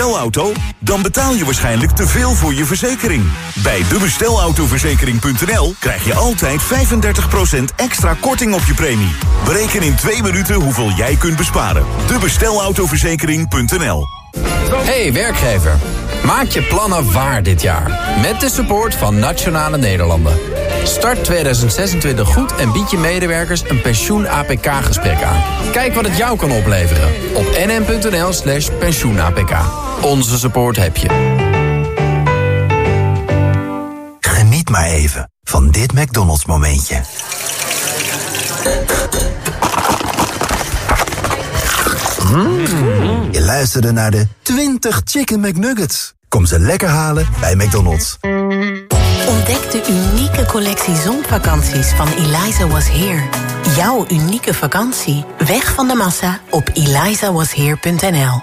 bestelauto? Dan betaal je waarschijnlijk te veel voor je verzekering. Bij debestelautoverzekering.nl krijg je altijd 35% extra korting op je premie. Bereken in twee minuten hoeveel jij kunt besparen. Debestelautoverzekering.nl Hey werkgever, maak je plannen waar dit jaar. Met de support van Nationale Nederlanden. Start 2026 goed en bied je medewerkers een pensioen-APK-gesprek aan. Kijk wat het jou kan opleveren op nm.nl slash pensioen-APK. Onze support heb je. Geniet maar even van dit McDonald's momentje. Mm. Je luisterde naar de 20 Chicken McNuggets. Kom ze lekker halen bij McDonald's. Ontdek de unieke collectie zonvakanties van Eliza Was Here. Jouw unieke vakantie. Weg van de massa op elizawasheer.nl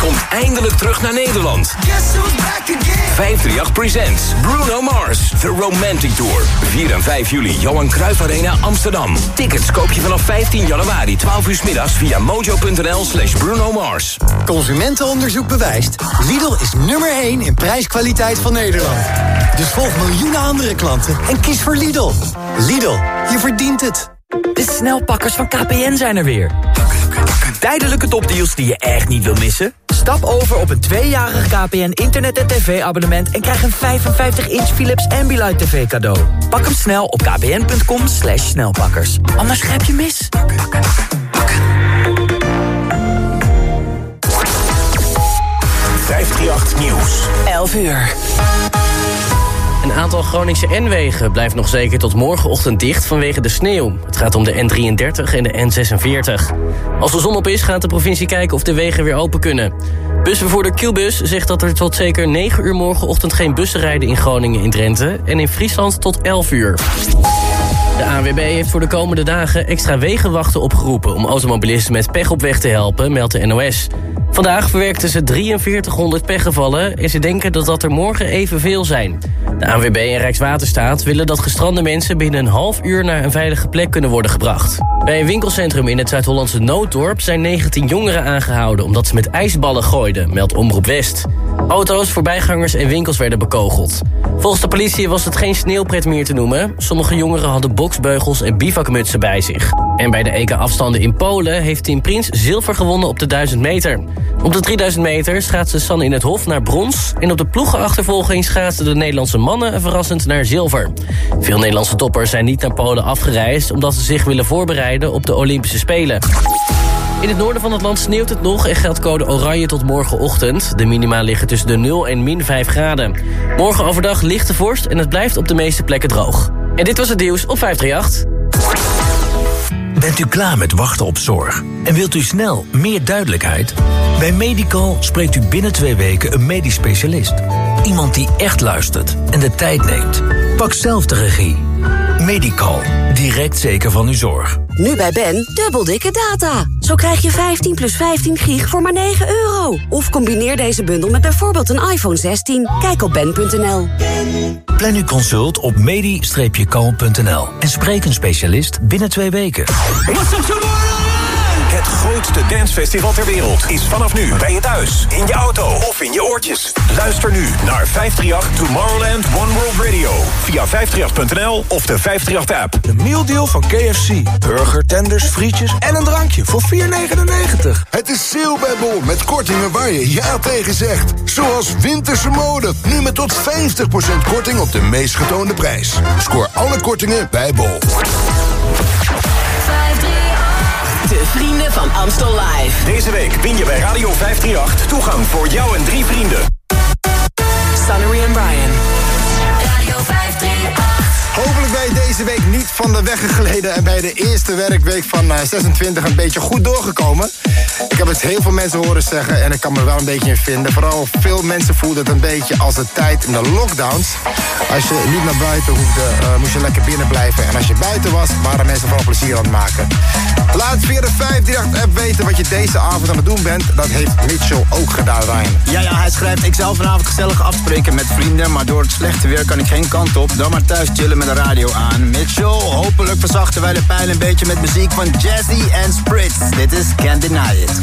Komt eindelijk terug naar Nederland. 538 Presents Bruno Mars, The Romantic Tour. 4 en 5 juli, Johan Cruijff Arena, Amsterdam. Tickets koop je vanaf 15 januari, 12 uur s middags... via mojo.nl slash Bruno Mars. Consumentenonderzoek bewijst. Lidl is nummer 1 in prijskwaliteit van Nederland. Dus volg miljoenen andere klanten en kies voor Lidl. Lidl, je verdient het. De snelpakkers van KPN zijn er weer. Tijdelijke topdeals die je echt niet wil missen? Stap over op een tweejarig KPN internet- en tv-abonnement... en krijg een 55-inch Philips Ambilight TV cadeau. Pak hem snel op kpn.com slash snelpakkers. Anders grijp je mis. 538 Nieuws. 11 uur. Een aantal Groningse N-wegen blijft nog zeker tot morgenochtend dicht vanwege de sneeuw. Het gaat om de N33 en de N46. Als de zon op is, gaat de provincie kijken of de wegen weer open kunnen. Busvervoerder Qbus zegt dat er tot zeker 9 uur morgenochtend geen bussen rijden in Groningen in Drenthe... en in Friesland tot 11 uur. De ANWB heeft voor de komende dagen extra wegenwachten opgeroepen... om automobilisten met pech op weg te helpen, meldt de NOS. Vandaag verwerkten ze 4300 pechgevallen... en ze denken dat dat er morgen evenveel zijn. De ANWB en Rijkswaterstaat willen dat gestrande mensen... binnen een half uur naar een veilige plek kunnen worden gebracht. Bij een winkelcentrum in het Zuid-Hollandse Nooddorp... zijn 19 jongeren aangehouden omdat ze met ijsballen gooiden, meldt Omroep West. Auto's, voorbijgangers en winkels werden bekogeld. Volgens de politie was het geen sneeuwpret meer te noemen. Sommige jongeren hadden boksbeugels en bivakmutsen bij zich. En bij de EK-afstanden in Polen heeft Team Prins zilver gewonnen op de 1000 meter. Op de 3000 meter schaatsen Sanne in het Hof naar brons... en op de ploegenachtervolging schaatsen de Nederlandse mannen verrassend naar zilver. Veel Nederlandse toppers zijn niet naar Polen afgereisd... omdat ze zich willen voorbereiden op de Olympische Spelen. In het noorden van het land sneeuwt het nog en geldt code oranje tot morgenochtend. De minima liggen tussen de 0 en min 5 graden. Morgen overdag lichte vorst en het blijft op de meeste plekken droog. En dit was het nieuws op 538. Bent u klaar met wachten op zorg? En wilt u snel meer duidelijkheid? Bij Medical spreekt u binnen twee weken een medisch specialist. Iemand die echt luistert en de tijd neemt. Pak zelf de regie. Medical. Direct zeker van uw zorg. Nu bij Ben, dubbel dikke data. Zo krijg je 15 plus 15 gig voor maar 9 euro. Of combineer deze bundel met bijvoorbeeld een iPhone 16. Kijk op ben.nl. Plan uw consult op medi-kalm.nl. En spreek een specialist binnen twee weken. Het grootste dancefestival ter wereld is vanaf nu bij je thuis, in je auto of in je oortjes. Luister nu naar 538 Tomorrowland One World Radio via 538.nl of de 538-app. De mealdeal van KFC. Burger, tenders, frietjes en een drankje voor 4,99. Het is sale bij Bol met kortingen waar je ja tegen zegt. Zoals winterse mode. Nu met tot 50% korting op de meest getoonde prijs. Scoor alle kortingen bij Bol. De vrienden van Amstel Live. Deze week win je bij Radio 538 toegang voor jou en drie vrienden. Sunnery en Brian. Radio 538. Hopelijk ben je deze week niet van de weg gegleden... en bij de eerste werkweek van eh, 26 een beetje goed doorgekomen. Ik heb het heel veel mensen horen zeggen en ik kan me wel een beetje in vinden. Vooral veel mensen voelden het een beetje als de tijd in de lockdowns. Als je niet naar buiten hoefde, eh, moest je lekker binnen blijven. En als je buiten was, waren mensen vooral plezier aan het maken. Laat via de 538-app weten wat je deze avond aan het doen bent. Dat heeft Mitchell ook gedaan, Ryan. Ja, ja, hij schrijft... Ik zou vanavond gezellig afspreken met vrienden... maar door het slechte weer kan ik geen kant op. Dan maar thuis chillen met de radio aan. Mitchell, hopelijk verzachten wij de pijl een beetje met muziek van Jazzy en Spritz. Dit is Can't Deny It.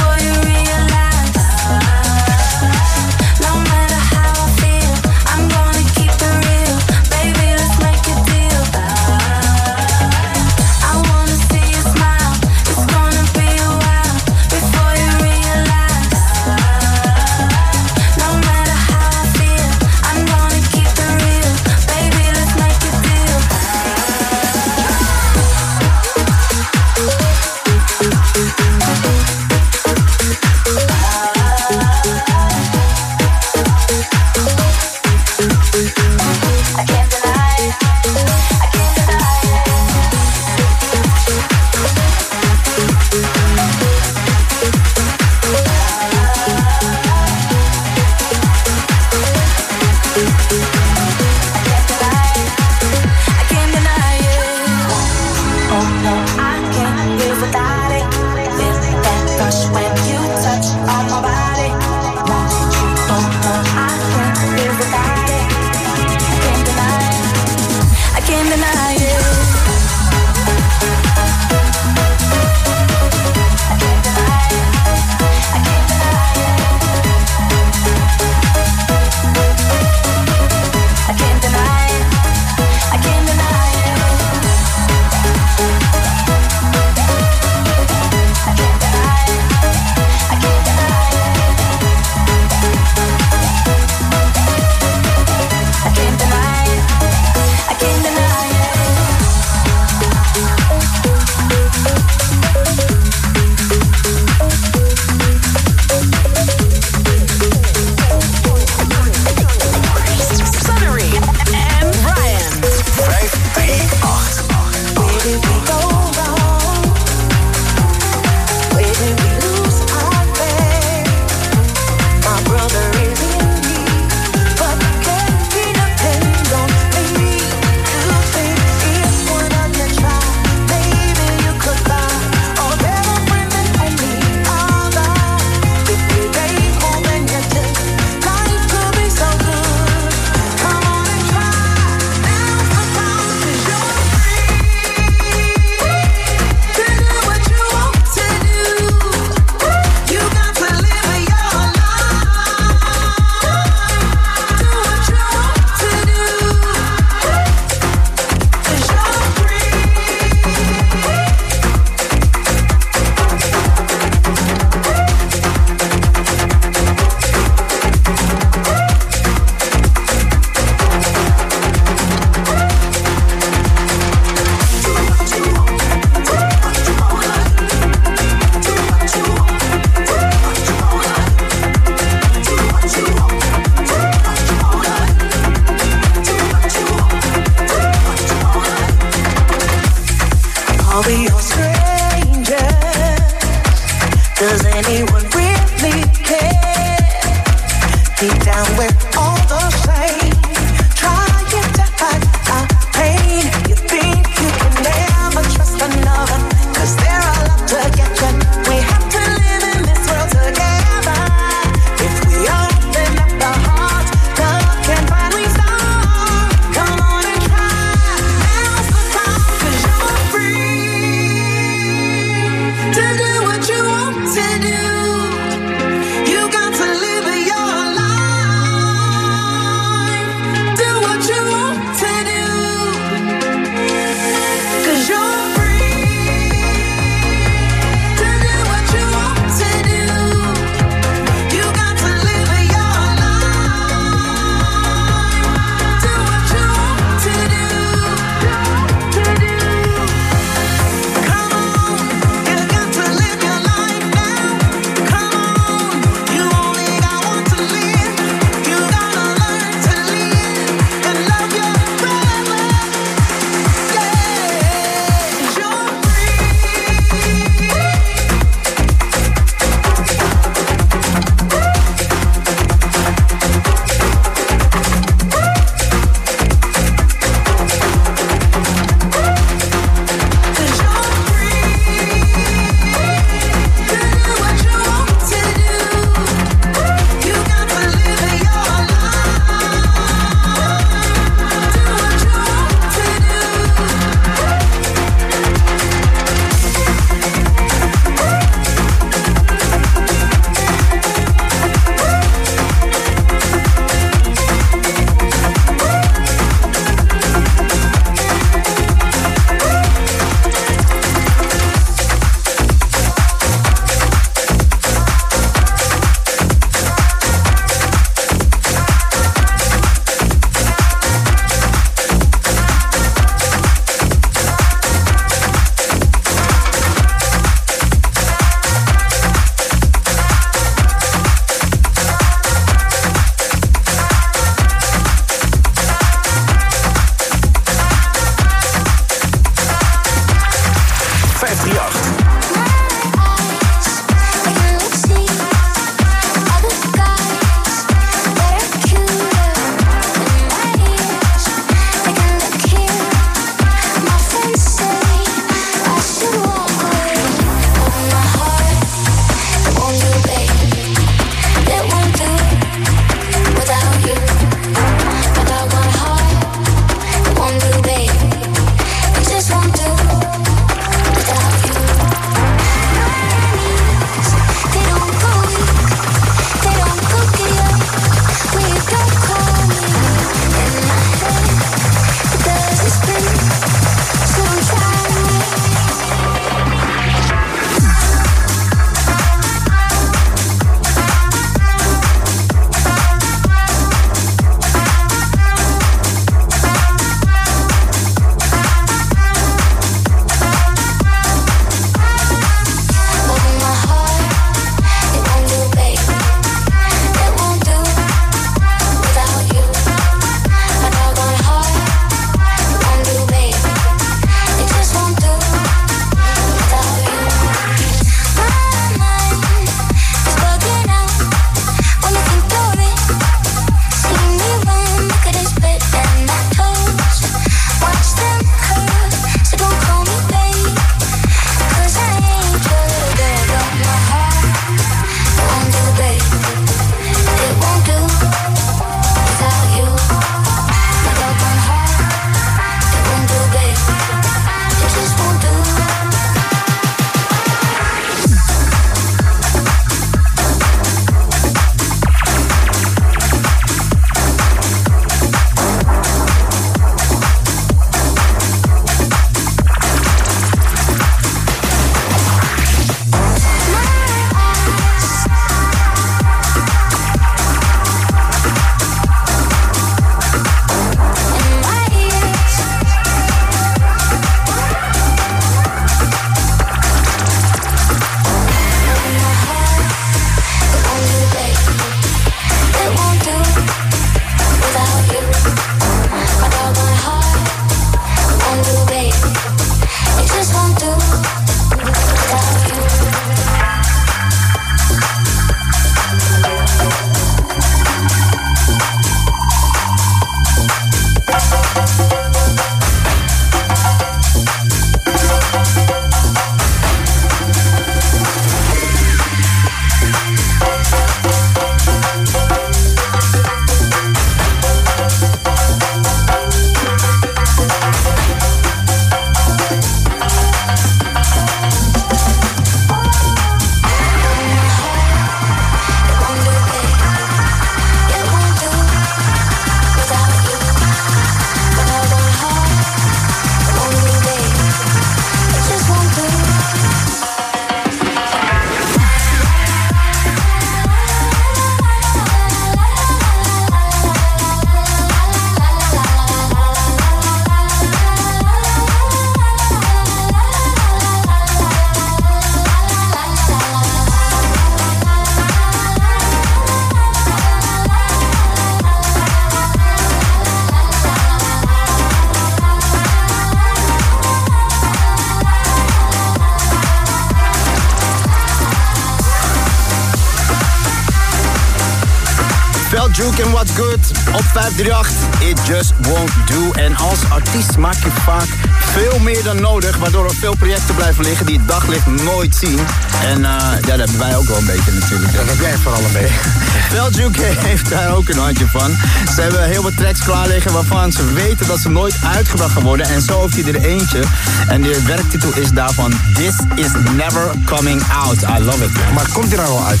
538. It just won't do. En als artiest maak je vaak veel meer dan nodig... waardoor er veel projecten blijven liggen die het daglicht nooit zien. En uh, ja, dat hebben wij ook wel een beetje natuurlijk. Dat heb jij vooral een beetje. Veldjuke heeft daar ook een handje van. Ze hebben heel wat tracks klaar liggen waarvan ze weten dat ze nooit uitgebracht gaan worden. En zo heeft hij er eentje. En de werktitel is daarvan This is Never Coming Out. I love it. Maar komt hij nou wel uit?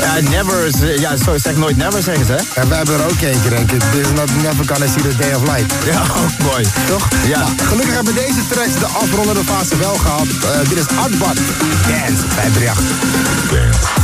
Ja, never is, ja, zo zeg nooit never zeggen ze. hè? En we hebben er ook eentje, denk ik. This is not never gonna see the day of light. Ja, ook mooi. Toch? Ja. Nou, gelukkig hebben deze tracks de afrondende fase wel gehad. Eh, dit is Artbad. Dance, 538. Het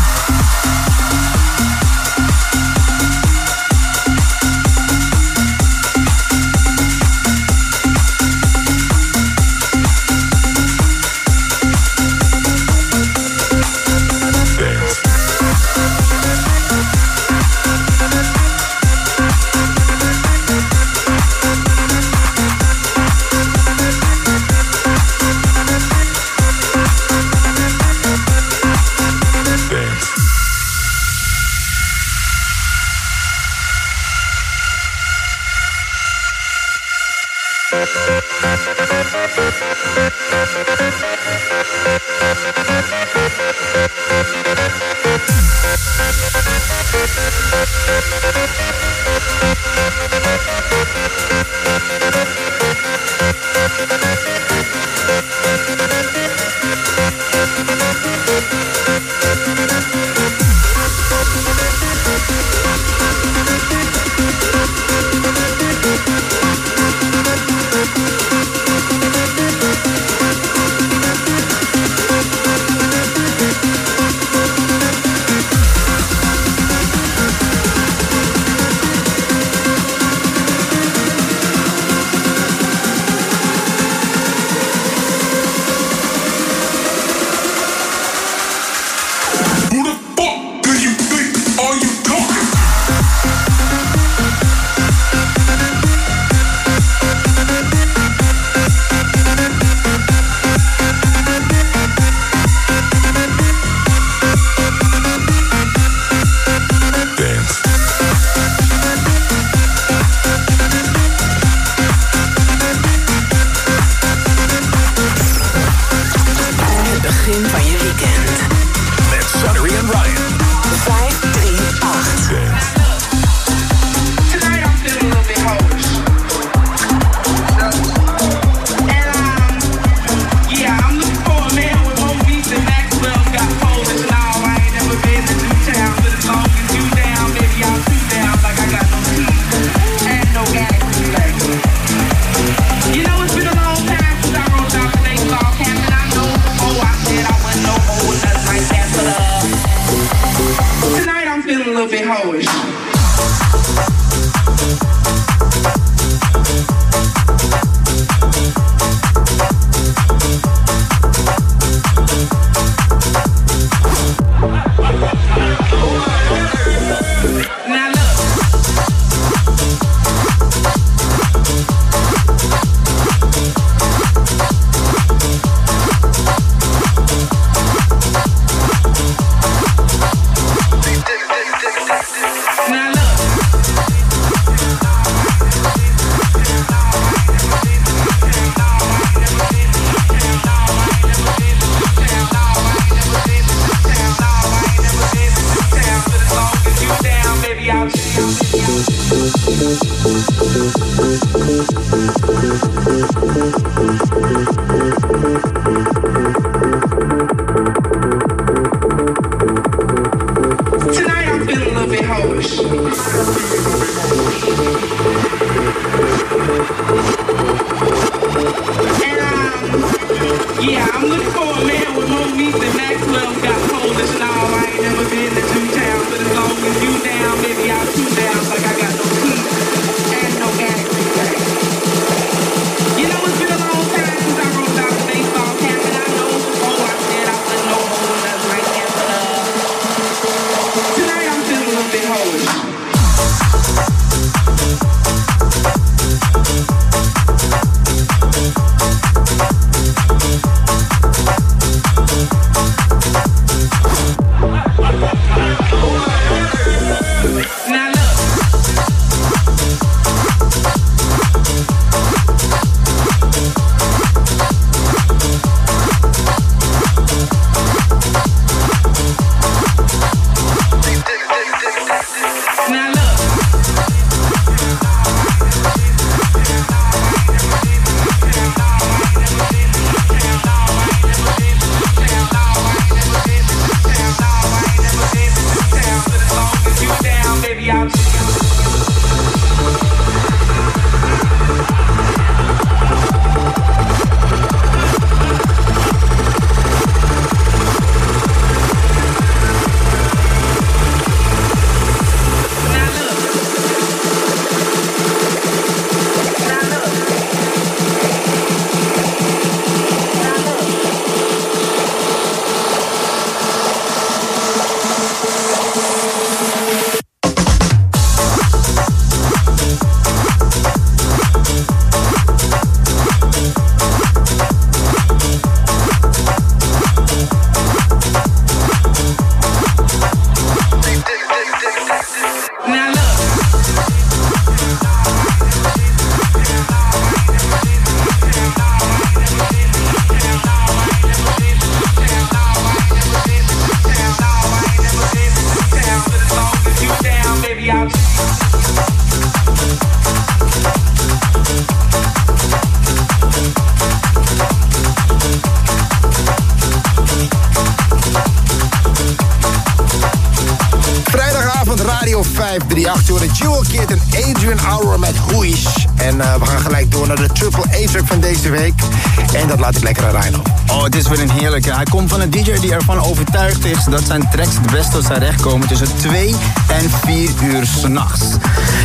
die ervan overtuigd is dat zijn tracks het beste tot zijn recht komen tussen 2 en 4 uur s'nachts.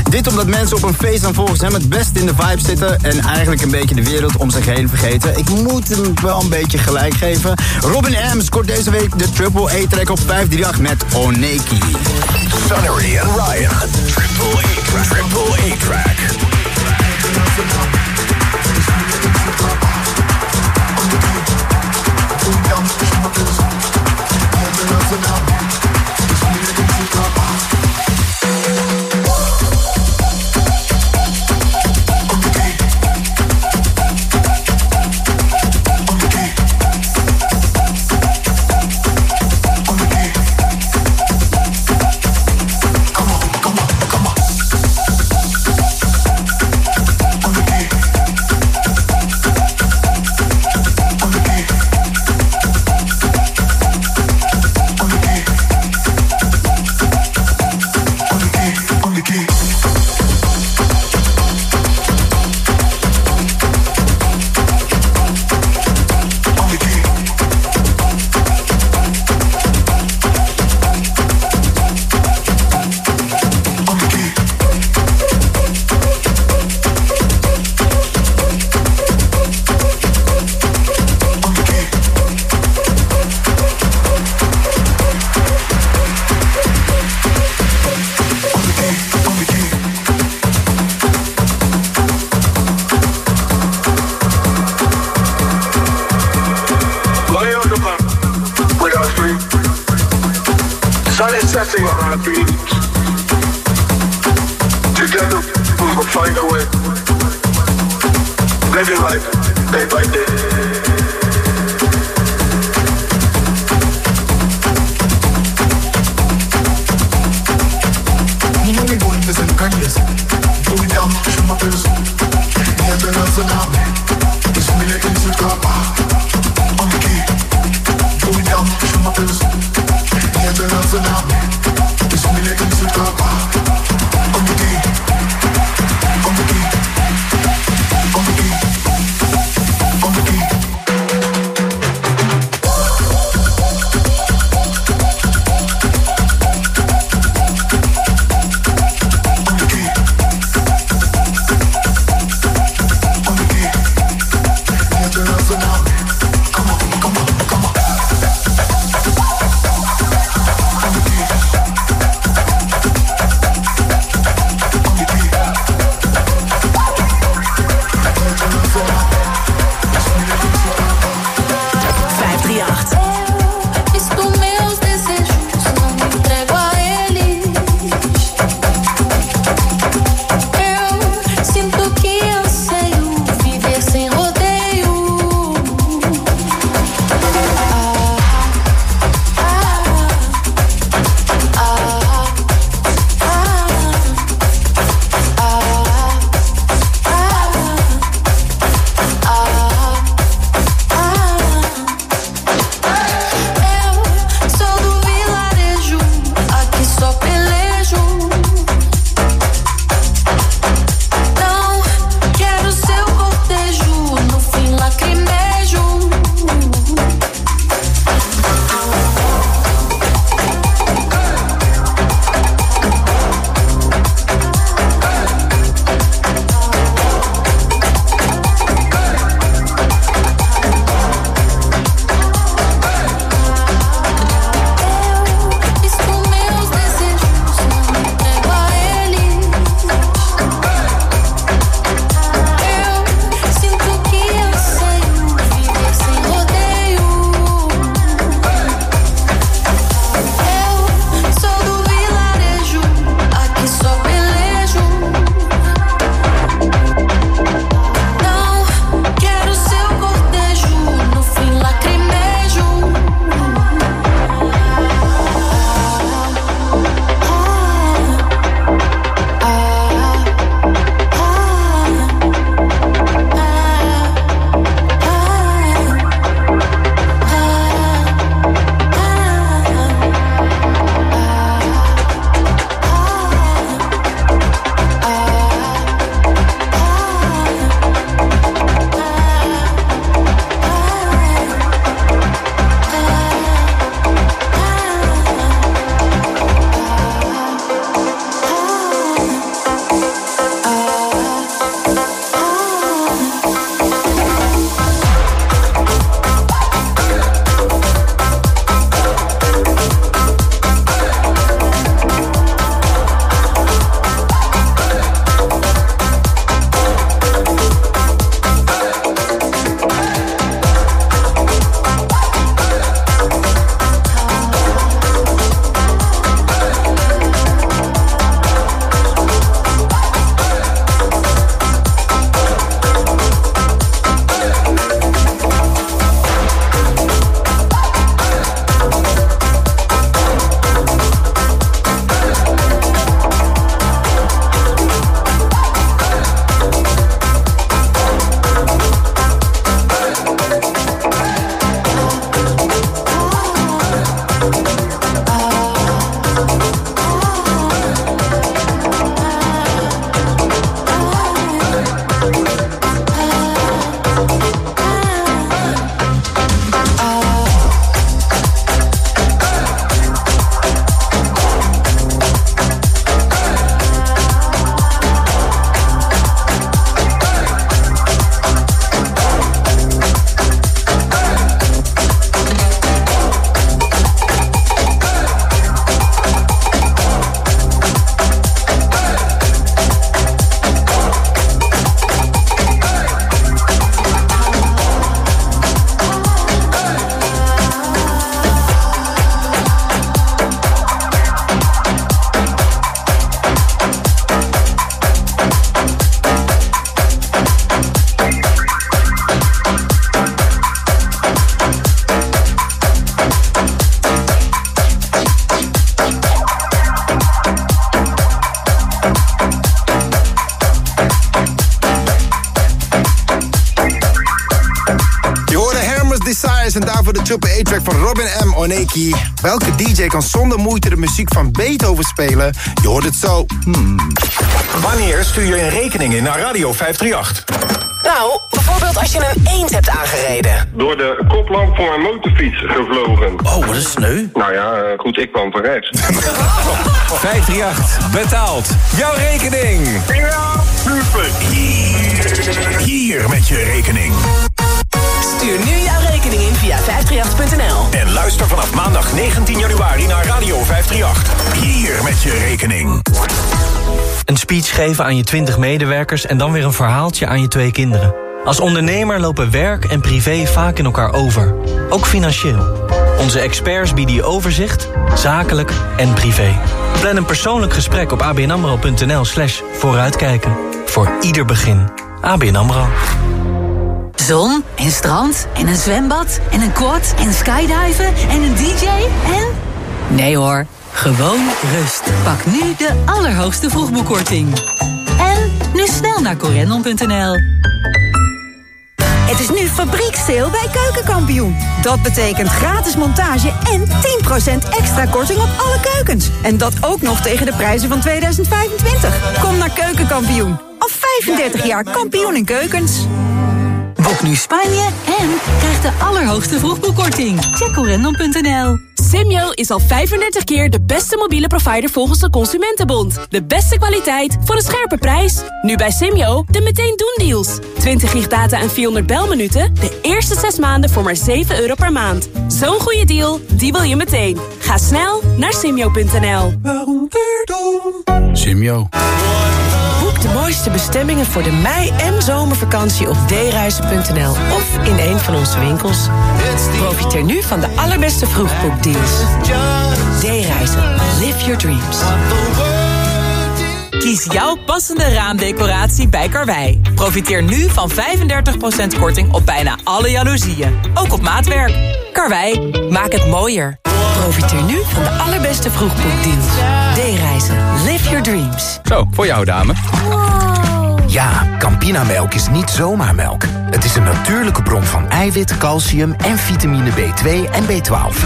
Dit omdat mensen op een feest dan volgens hem het best in de vibe zitten en eigenlijk een beetje de wereld om zich heen vergeten. Ik moet hem wel een beetje gelijk geven. Robin M scoort deze week de Triple A-track op 538 met Oneki. Sunnery en Ryan. Triple A-track. Triple A-track. open Welke DJ kan zonder moeite de muziek van Beethoven spelen? Je hoort het zo. Hmm. Wanneer stuur je een rekening in naar Radio 538? Nou, bijvoorbeeld als je een eend hebt aangereden. Door de koplamp van mijn motorfiets gevlogen. Oh, wat is sneu. Nou ja, eh, goed, ik kwam van rechts. 538 betaalt jouw rekening. Ja, super. Hier, hier met je rekening. Stuur nu via 538.nl. En luister vanaf maandag 19 januari naar Radio 538. Hier met je rekening. Een speech geven aan je 20 medewerkers en dan weer een verhaaltje aan je twee kinderen. Als ondernemer lopen werk en privé vaak in elkaar over. Ook financieel. Onze experts bieden je overzicht, zakelijk en privé. Plan een persoonlijk gesprek op abnamro.nl slash vooruitkijken. Voor ieder begin. ABN AMRO. Zon en strand en een zwembad en een quad en skydiven en een dj en... Nee hoor, gewoon rust. Pak nu de allerhoogste vroegboekkorting. En nu snel naar corendon.nl. Het is nu fabrieksteel bij Keukenkampioen. Dat betekent gratis montage en 10% extra korting op alle keukens. En dat ook nog tegen de prijzen van 2025. Kom naar Keukenkampioen. Al 35 jaar kampioen in keukens. Boek nu Spanje en krijg de allerhoogste vroegboekkorting. Check corendon.nl. Simyo is al 35 keer de beste mobiele provider volgens de Consumentenbond. De beste kwaliteit voor een scherpe prijs. Nu bij Simyo de meteen doen deals. 20 gig data en 400 belminuten. De eerste 6 maanden voor maar 7 euro per maand. Zo'n goede deal, die wil je meteen. Ga snel naar simyo.nl. Simio. De mooiste bestemmingen voor de mei- en zomervakantie op dereizen.nl of in een van onze winkels. Profiteer nu van de allerbeste vroegboekdeals. D-reizen. Live your dreams. Kies jouw passende raamdecoratie bij Karwei. Profiteer nu van 35% korting op bijna alle jaloezieën. Ook op maatwerk. Karwei, maak het mooier. Profiteer nu van de allerbeste vroegboekdeals. D-reizen. Live your dreams. Zo, voor jou dame. Ja, Campinamelk is niet zomaar melk. Het is een natuurlijke bron van eiwit, calcium en vitamine B2 en B12.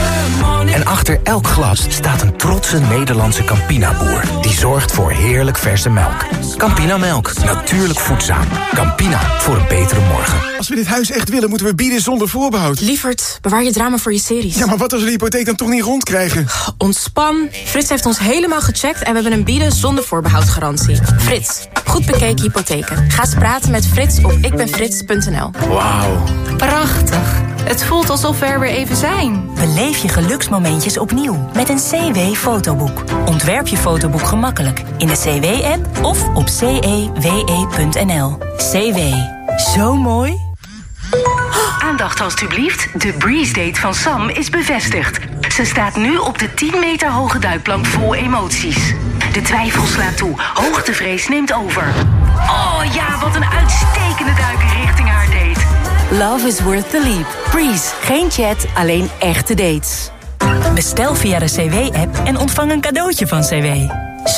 En achter elk glas staat een trotse Nederlandse Campina-boer... die zorgt voor heerlijk verse melk. Campinamelk, natuurlijk voedzaam. Campina, voor een betere morgen. Als we dit huis echt willen, moeten we bieden zonder voorbehoud. Lievert, bewaar je drama voor je series. Ja, maar wat als we de hypotheek dan toch niet rondkrijgen? Ontspan. Frits heeft ons helemaal gecheckt en we hebben een bieden zonder voorbehoud garantie. Frits, goed bekeken Ga eens praten met Frits op ikbenfrits.nl. Wauw. Prachtig. Het voelt alsof we er weer even zijn. Beleef je geluksmomentjes opnieuw met een CW-fotoboek. Ontwerp je fotoboek gemakkelijk in de CW-app of op cewe.nl. CW. Zo mooi. Aandacht alstublieft. De Breeze Date van Sam is bevestigd. Ze staat nu op de 10 meter hoge duikplank vol emoties. De twijfel slaat toe. Hoogtevrees neemt over. Oh ja, wat een uitstekende duik richting haar date. Love is worth the leap. Breeze. Geen chat, alleen echte dates. Bestel via de CW-app en ontvang een cadeautje van CW.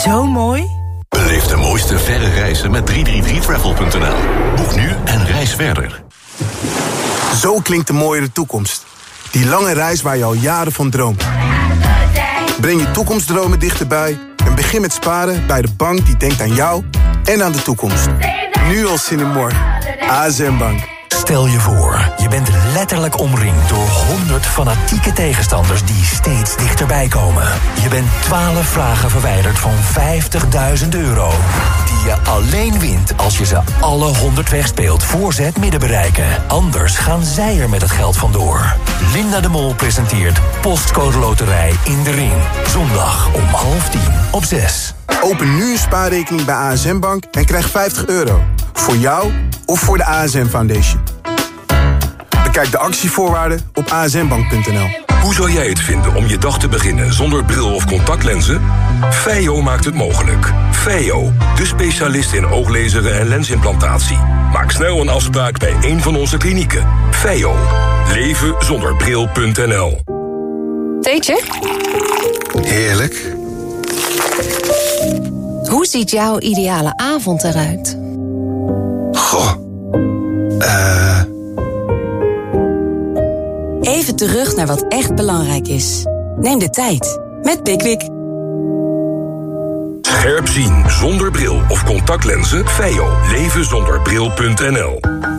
Zo mooi. Beleef de mooiste verre reizen met 333travel.nl. Boek nu en reis verder. Zo klinkt de mooiere toekomst. Die lange reis waar je al jaren van droomt. Breng je toekomstdromen dichterbij en begin met sparen bij de bank die denkt aan jou en aan de toekomst. Nu al zin in morgen. ASM Bank. Stel je voor, je bent letterlijk omringd door 100 fanatieke tegenstanders die steeds dichterbij komen. Je bent 12 vragen verwijderd van 50.000 euro. Die je alleen wint als je ze alle 100 wegspeelt voor ze het midden bereiken. Anders gaan zij er met het geld vandoor. Linda de Mol presenteert Postcode Loterij in de Ring. Zondag om half tien op 6. Open nu een spaarrekening bij ASM Bank en krijg 50 euro. Voor jou of voor de ASM Foundation. Bekijk de actievoorwaarden op asmbank.nl. Hoe zou jij het vinden om je dag te beginnen zonder bril of contactlenzen? Feio maakt het mogelijk. Feio, de specialist in ooglezeren en lensimplantatie. Maak snel een afspraak bij een van onze klinieken. Feio, leven zonder bril.nl. Theetje? Heerlijk. Hoe ziet jouw ideale avond eruit? Goh. Eh... Even Even terug naar wat echt belangrijk is. Neem de tijd met Pickwick. Scherp zien zonder bril of contactlenzen? Feio. Levenzonderbril.nl Hallo,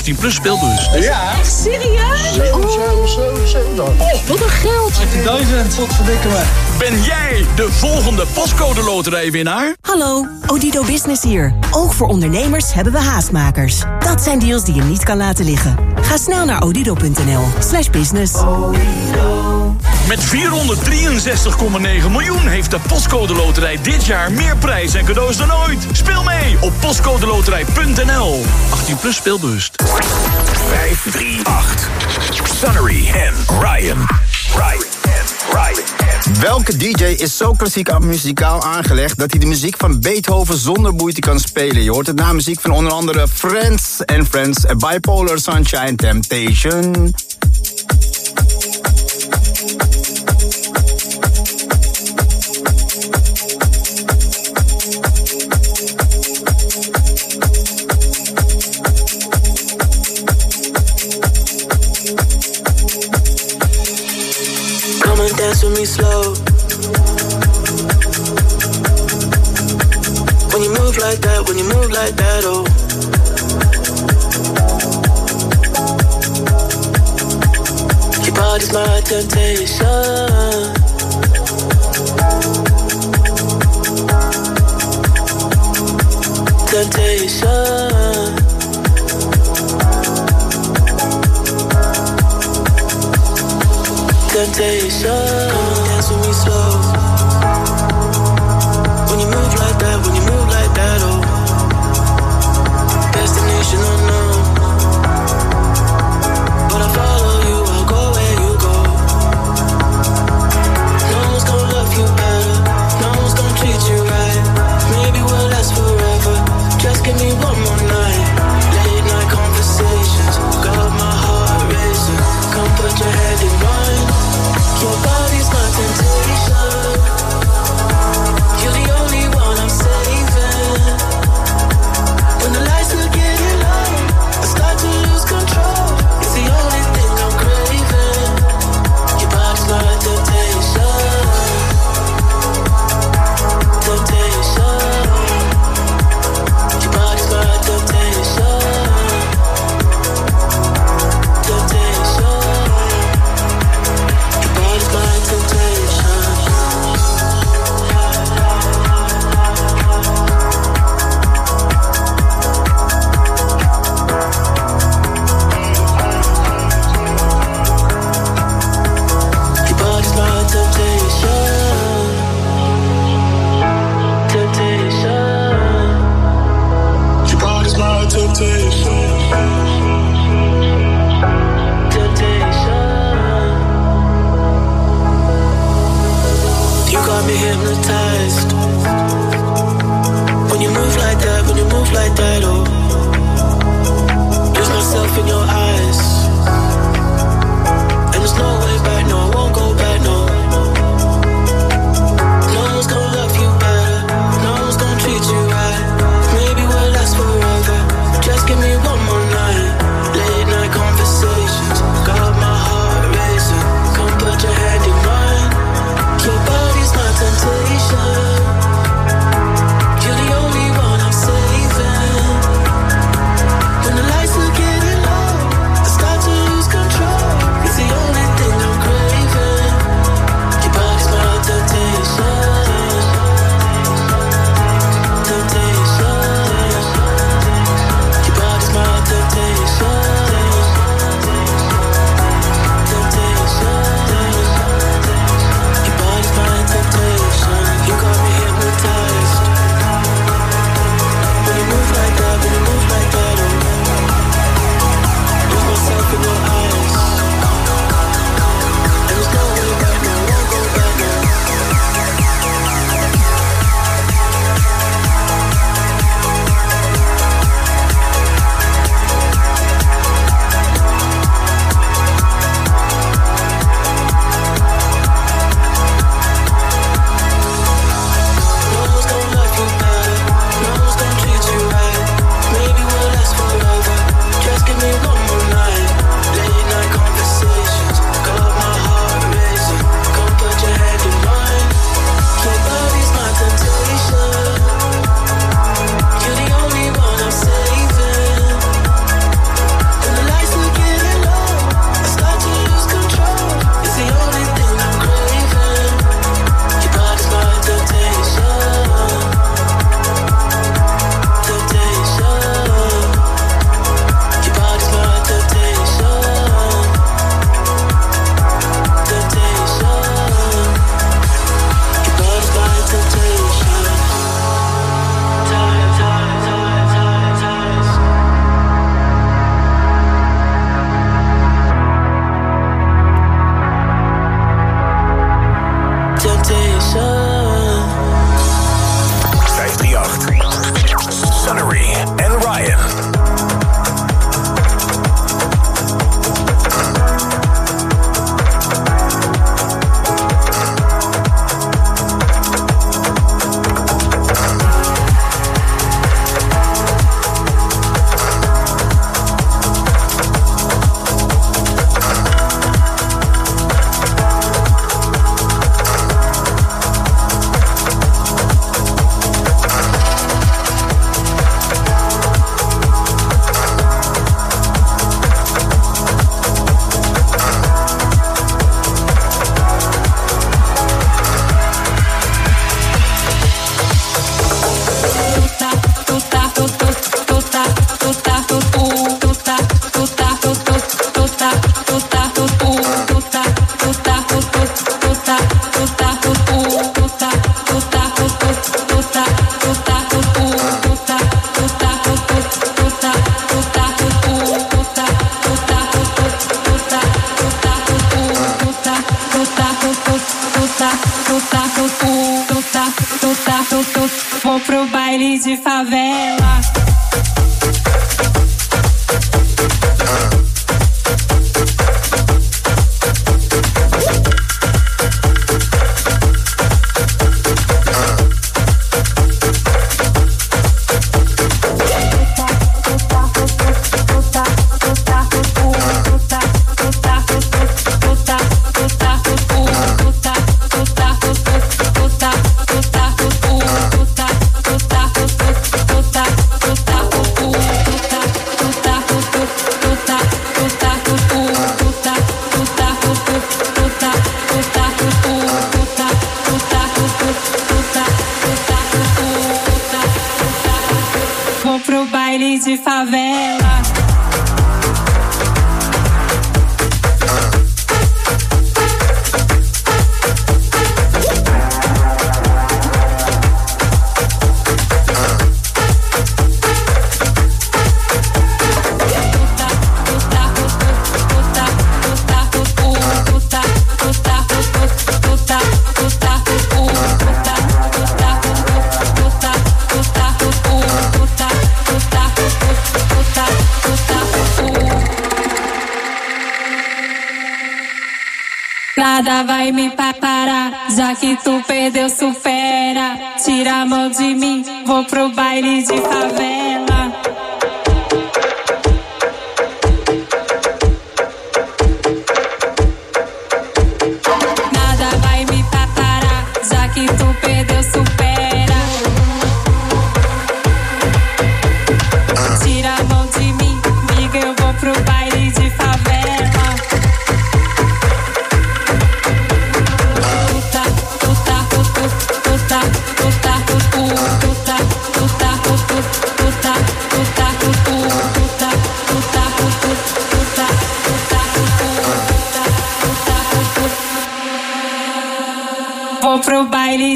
18 plus speelbus. Ja. Echt serieus? 7, 7, 7, 7 dan. Oh, wat een geld. 18.000, wat verdikken me. Ben jij de volgende pascode loterijwinnaar? Hallo, Odido Business hier. Ook voor ondernemers hebben we haastmakers. Dat zijn deals die je niet kan laten liggen. Ga snel naar odido.nl slash business. Met 463,9 miljoen heeft de Postcode Loterij dit jaar meer prijs en cadeaus dan ooit. Speel mee op postcodeloterij.nl. 18 plus speelbewust. 538. Sunnery en Ryan. Ryan en Ryan. Welke DJ is zo klassiek muzikaal aangelegd dat hij de muziek van Beethoven zonder moeite kan spelen? Je hoort het na muziek van onder andere Friends and Friends, Bipolar Sunshine Temptation. Dance with me slow. When you move like that, when you move like that, oh. Your body's my temptation. Temptation. temptation.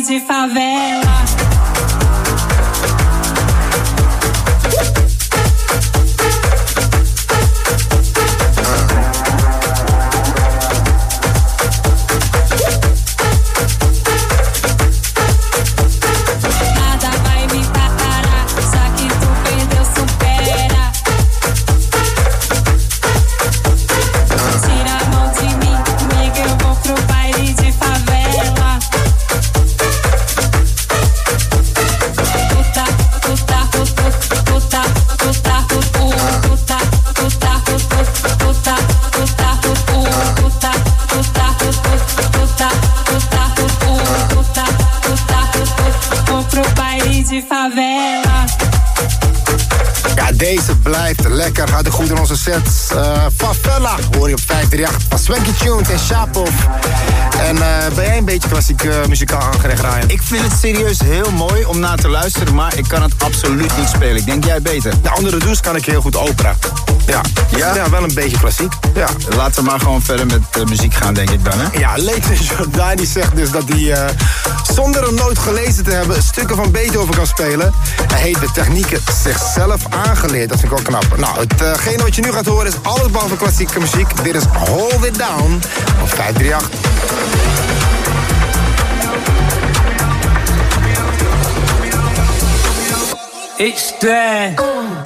De favela. Serieus heel mooi om naar te luisteren, maar ik kan het absoluut niet spelen. Ik denk jij beter. De douche kan ik heel goed opera. Ja, ja? ja wel een beetje klassiek. Ja. Laten we maar gewoon verder met de muziek gaan, denk ik dan, hè? Ja, Leighton Jordani zegt dus dat hij eh, zonder een noot gelezen te hebben... stukken van Beethoven kan spelen. Hij heeft de technieken zichzelf aangeleerd. Dat vind ik wel knap. Nou, hetgene wat je nu gaat horen is alles behalve klassieke muziek. Dit is Hold It Down op 538. it's there.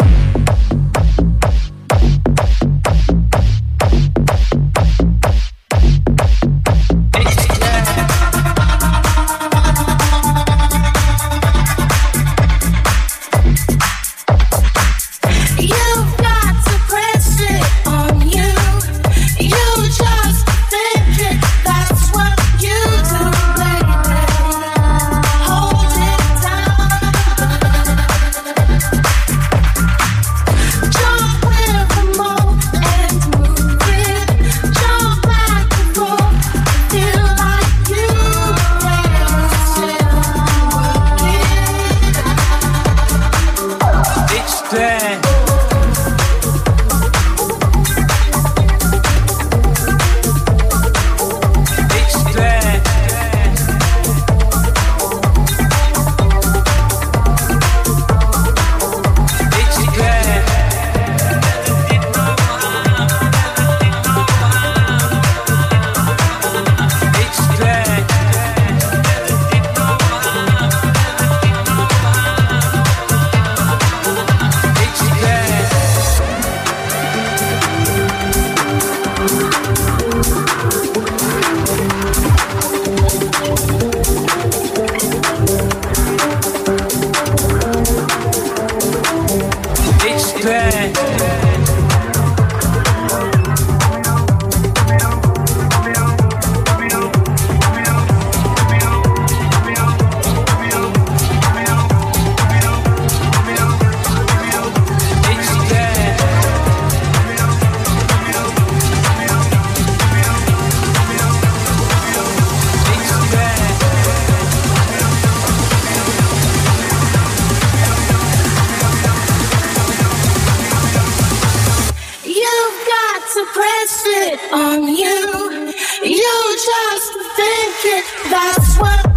just think it, that's what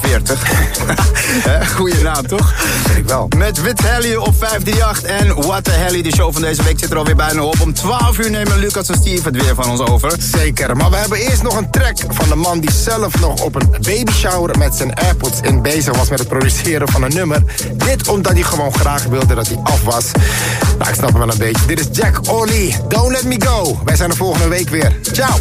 49. Hè, Goeie naam, toch? Ik wel. Met Wit Helly op 538 en What the Helly. De show van deze week zit er alweer bijna op. Om 12 uur nemen Lucas en Steve het weer van ons over. Zeker, maar we hebben eerst nog een track van de man die zelf nog op een baby shower met zijn AirPods in bezig was met het produceren van een nummer. Dit omdat hij gewoon graag wilde dat hij af was. Nou, ik snap hem wel een beetje. Dit is Jack Ollie, Don't Let Me Go. Wij zijn er volgende week weer. Ciao.